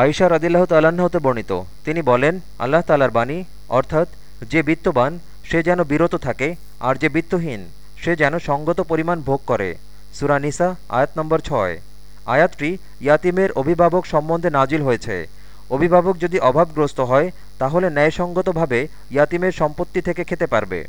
আয়সা রদিল্লাহ তাল্লাহ্ন হতে বর্ণিত। তিনি বলেন, আল্লাহ তালার বাণী, অর্থাৎ যে বিত্তবান, সে যেন বিরত থাকে, আর যে বিত্তহীন, সে যেন সঙ্গত পরিমাণ ভোগ করে। সুরানিসা আয়াত নম্বর ছয়। আয়াতটি ইয়াতিমের অভিভাবক সম্বন্ধে নাজিল হয়েছে। অভিভাবক যদি অভাবগ্রস্ত হয়, তাহলে ন্যায়সঙ্গতভাবে ইয়াতিমের সম্পত্তি থেকে খেতে পারবে।